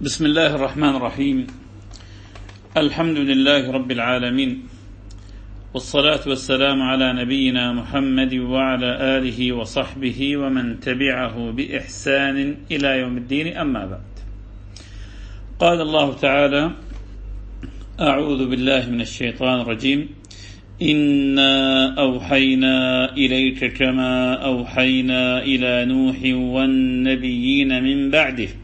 بسم الله الرحمن الرحيم. الحمد لله رب العالمين. والصلاة والسلام على نبينا محمد وعلى آله وصحبه ومن تبعه بإحسان إلى يوم الدين. أما بعد. قال الله تعالى أعوذ بالله من الشيطان الرجيم. إنا أوحينا إليك كما أوحينا إلى نوح والنبيين من بعده.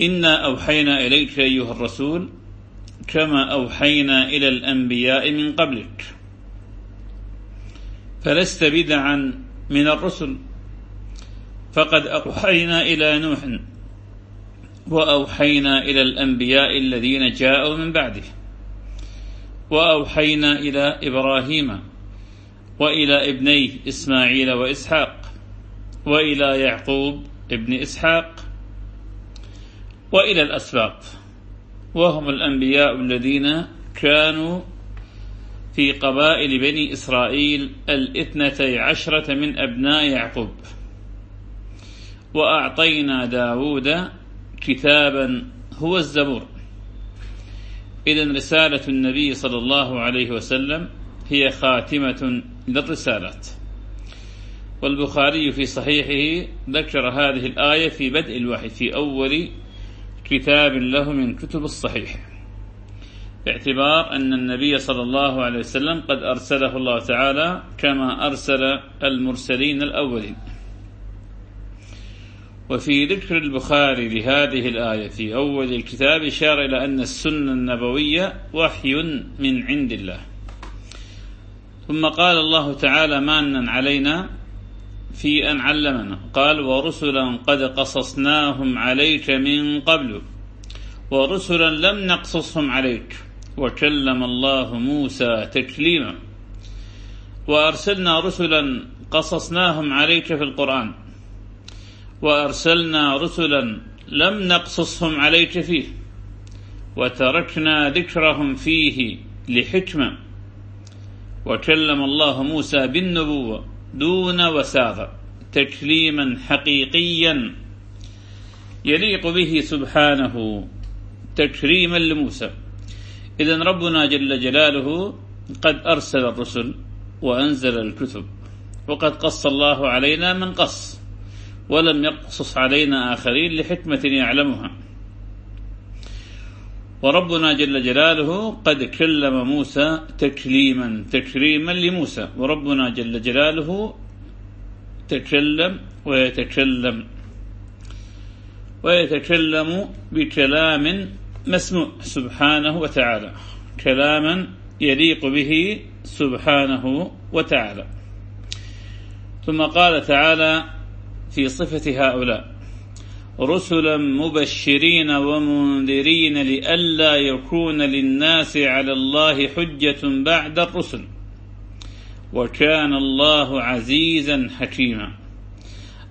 إنا أوحينا إليك أيها الرسول كما أوحينا إلى الأنبياء من قبلك فلست بدعا من الرسل فقد أوحينا إلى نوح وأوحينا إلى الأنبياء الذين جاءوا من بعده وأوحينا إلى إبراهيم وإلى ابنيه إسماعيل وإسحاق وإلى يعقوب ابن إسحاق وإلى الأسباط وهم الأنبياء الذين كانوا في قبائل بني إسرائيل الاثنتي عشرة من أبناء يعقوب. وأعطينا داود كتابا هو الزبور. إذا رسالة النبي صلى الله عليه وسلم هي خاتمة للرسالات. والبخاري في صحيحه ذكر هذه الآية في بدء الوحي في أول كتاب له من كتب الصحيح. باعتبار أن النبي صلى الله عليه وسلم قد أرسله الله تعالى كما أرسل المرسلين الأولين. وفي ذكر البخاري لهذه الآية في أول الكتاب إشار إلى أن السنة النبوية وحي من عند الله. ثم قال الله تعالى مانا علينا في أن علمنا. قال ورسلا قد قصصناهم عليك من قبل ورسلا لم نقصصهم عليك. وكلم الله موسى تكليما. وأرسلنا رسلا قصصناهم عليك في القرآن وأرسلنا رسلا لم نقصصهم عليك فيه وتركنا ذكرهم فيه لحكمة. وكلم الله موسى بالنبوة دون وساطة تكليما حقيقيا يليق به سبحانه تكريما لموسى. إذا ربنا جل جلاله قد أرسل الرسل وأنزل الكتب وقد قص الله علينا من قص ولم يقصص علينا آخرين لحكمة يعلمها. وربنا جل جلاله قد كلم موسى تكليما تكريما لموسى. وربنا جل جلاله تكلم ويتكلم ويتكلم بكلام مسموع سبحانه وتعالى. كلاما يليق به سبحانه وتعالى. ثم قال تعالى في صفة هؤلاء رسلا مبشرين ومنذرين لئلا يكون للناس على الله حجة بعد الرسل. وكان الله عزيزا حكيما.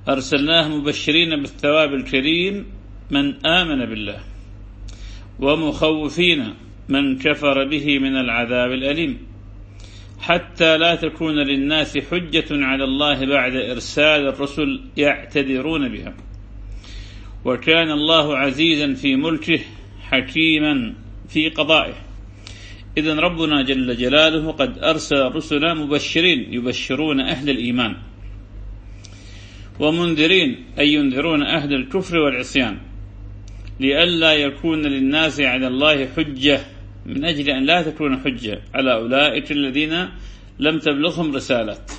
أرسلناه مبشرين بالثواب الكريم من آمن بالله. ومخوفين من كفر به من العذاب الأليم. حتى لا تكون للناس حجة على الله بعد إرسال الرسل يعتذرون بها. وكان الله عزيزا في ملكه حكيما في قضائه. إذا ربنا جل جلاله قد أرسل رسلا مبشرين يبشرون أهل الإيمان ومنذرين أي ينذرون أهل الكفر والعصيان لئلا يكون للناس على الله حجة من أجل أن لا تكون حجة على أولئك الذين لم تبلغهم رسالات.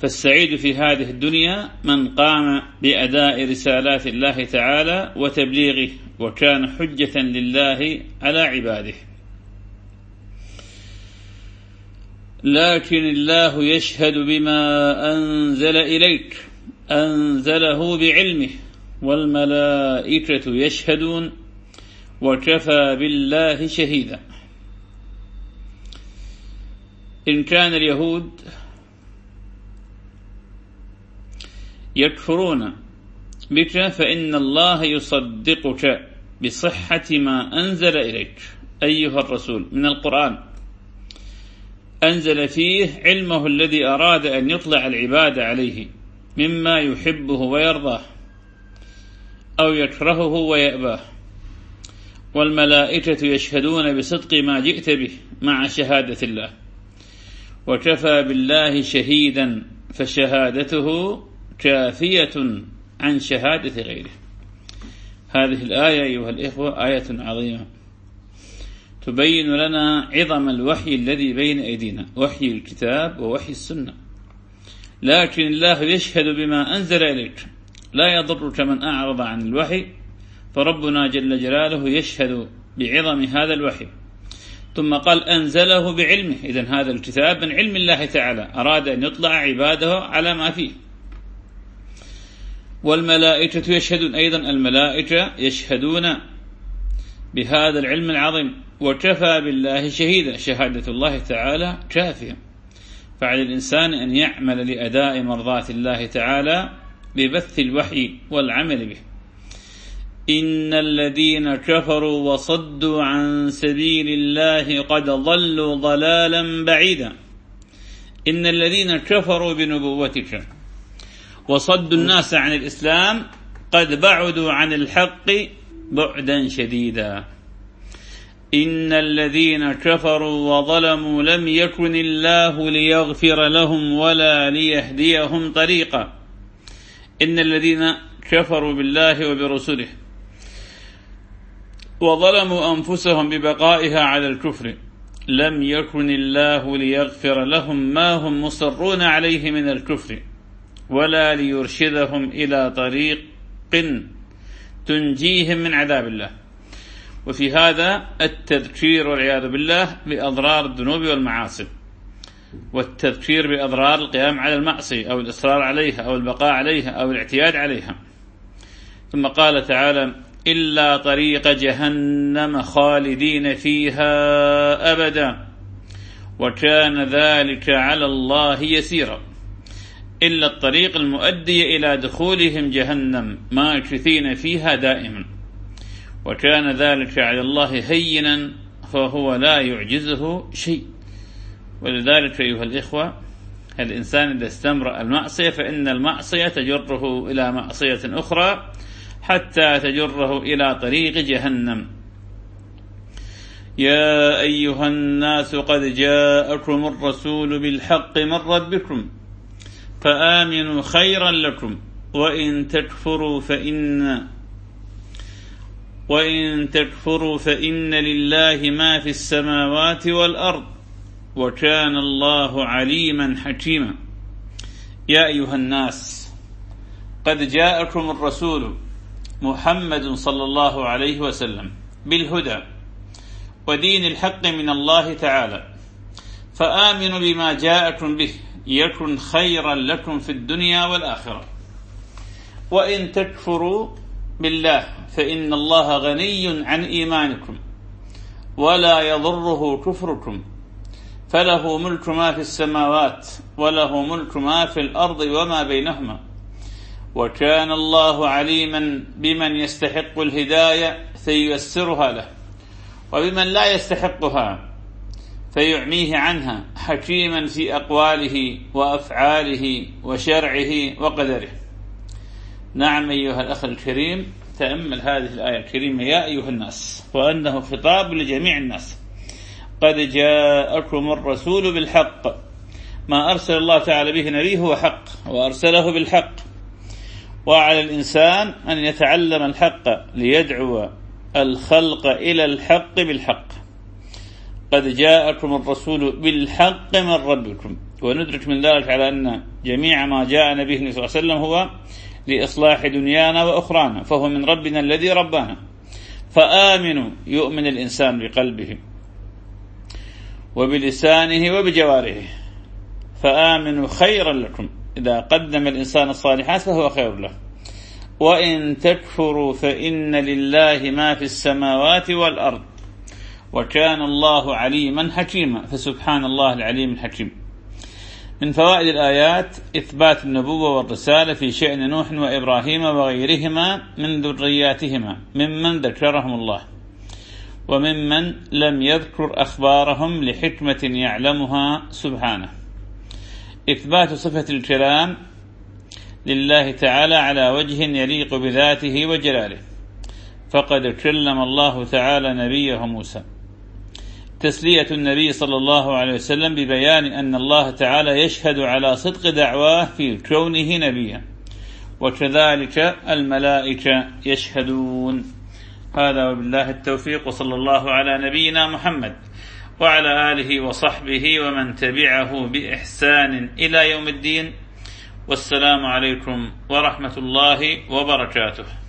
فالسعيد في هذه الدنيا من قام بأداء رسالات الله تعالى وتبليغه وكان حجة لله على عباده. لكن الله يشهد بما أنزل إليك أنزله بعلمه والملائكة يشهدون وكفى بالله شهيدا. إن كان اليهود يكفرون بك فإن الله يصدقك بصحة ما أنزل إليك أيها الرسول. من القرآن. أنزل فيه علمه الذي أراد أن يطلع العباد عليه مما يحبه ويرضاه أو يكرهه ويأباه. والملائكة يشهدون بصدق ما جئت به مع شهادة الله. وكفى بالله شهيدا فشهادته كافية عن شهادة غيره. هذه الآية أيها الإخوة آية عظيمة. تبين لنا عظم الوحي الذي بين أيدينا وحي الكتاب ووحي السنة. لكن الله يشهد بما أنزل إليك. لا يضرك من أعرض عن الوحي فربنا جل جلاله يشهد بعظم هذا الوحي. ثم قال أنزله بعلمه. إذا هذا الكتاب من علم الله تعالى. أراد أن يطلع عباده على ما فيه. والملائكة يشهدون أيضا الملائكة يشهدون بهذا العلم العظيم وكفى بالله شهيدا شهادة الله تعالى كافية. فعلى الإنسان أن يعمل لأداء مرضات الله تعالى ببث الوحي والعمل به. إن الذين كفروا وصدوا عن سبيل الله قد ضلوا ضلالا بعيدا. إن الذين كفروا بنبوتك وصدوا الناس عن الإسلام قد بعدوا عن الحق بعدا شديدا. إن الذين كفروا وظلموا لم يكن الله ليغفر لهم ولا ليهديهم طريقا. إن الذين كفروا بالله وبرسله وظلموا أنفسهم ببقائها على الكفر لم يكن الله ليغفر لهم ما هم مصرون عليه من الكفر. ولا ليرشدهم إلى طريق تنجيهم من عذاب الله. وفي هذا التذكير والعياذ بالله بأضرار الذنوب والمعاصي والتذكير بأضرار القيام على المعصية أو الإصرار عليها أو البقاء عليها أو الاعتياد عليها. ثم قال تعالى إلا طريق جهنم خالدين فيها أبدا وكان ذلك على الله يسيرا. إلا الطريق المؤدي إلى دخولهم جهنم ماكثين فيها دائما. وكان ذلك على الله هينا فهو لا يعجزه شيء. ولذلك أيها الإخوة الإنسان إذا استمر المعصية فإن المعصية تجره إلى معصية أخرى حتى تجره إلى طريق جهنم. يا أيها الناس قد جاءكم الرسول بالحق من ربكم. فآمنوا خيرا لكم. وإن تكفروا فإن وإن تكفروا فإن لله ما في السماوات والأرض. وكان الله عليما حكيما. يا أيها الناس قد جاءكم الرسول محمد صلى الله عليه وسلم بالهدى ودين الحق من الله تعالى. فآمنوا بما جاءكم به. يكن خيرا لكم في الدنيا والآخرة. وإن تكفروا بالله فإن الله غني عن إيمانكم ولا يضره كفركم. فله ملك ما في السماوات وله ملك ما في الأرض وما بينهما. وكان الله عليما بمن يستحق الهداية فييسرها له وبمن لا يستحقها فيعميه عنها. حكيما في أقواله وأفعاله وشرعه وقدره. نعم أيها الأخ الكريم تأمل هذه الآية الكريمة يا أيها الناس وأنه خطاب لجميع الناس. قد جاءكم الرسول بالحق. ما أرسل الله تعالى به نبيه هو حق وأرسله بالحق. وعلى الإنسان أن يتعلم الحق ليدعو الخلق إلى الحق بالحق. قد جاءكم الرسول بالحق من ربكم. وندرك من ذلك على أن جميع ما جاء به صلى الله عليه وسلم هو لإصلاح دنيانا وأخرانا فهو من ربنا الذي ربانا. فآمنوا يؤمن الإنسان بقلبه وبلسانه وبجوارحه. فآمنوا خيرا لكم. إذا قدم الإنسان الصالحات فهو خير له. وإن تكفروا فإن لله ما في السماوات والأرض. وكان الله عليما حكيما. فسبحان الله العليم الحكيم. من فوائد الآيات إثبات النبوة والرسالة في شأن نوح وإبراهيم وغيرهما من ذرياتهما ممن ذكرهم الله وممن لم يذكر أخبارهم لحكمة يعلمها سبحانه. إثبات صفة الكلام لله تعالى على وجه يليق بذاته وجلاله. فقد كلم الله تعالى نبيه موسى. تسلية النبي صلى الله عليه وسلم ببيان أن الله تعالى يشهد على صدق دعواه في كونه نبيا. وكذلك الملائكة يشهدون. هذا وبالله التوفيق وصلى الله على نبينا محمد وعلى آله وصحبه ومن تبعه بإحسان إلى يوم الدين. والسلام عليكم ورحمة الله وبركاته.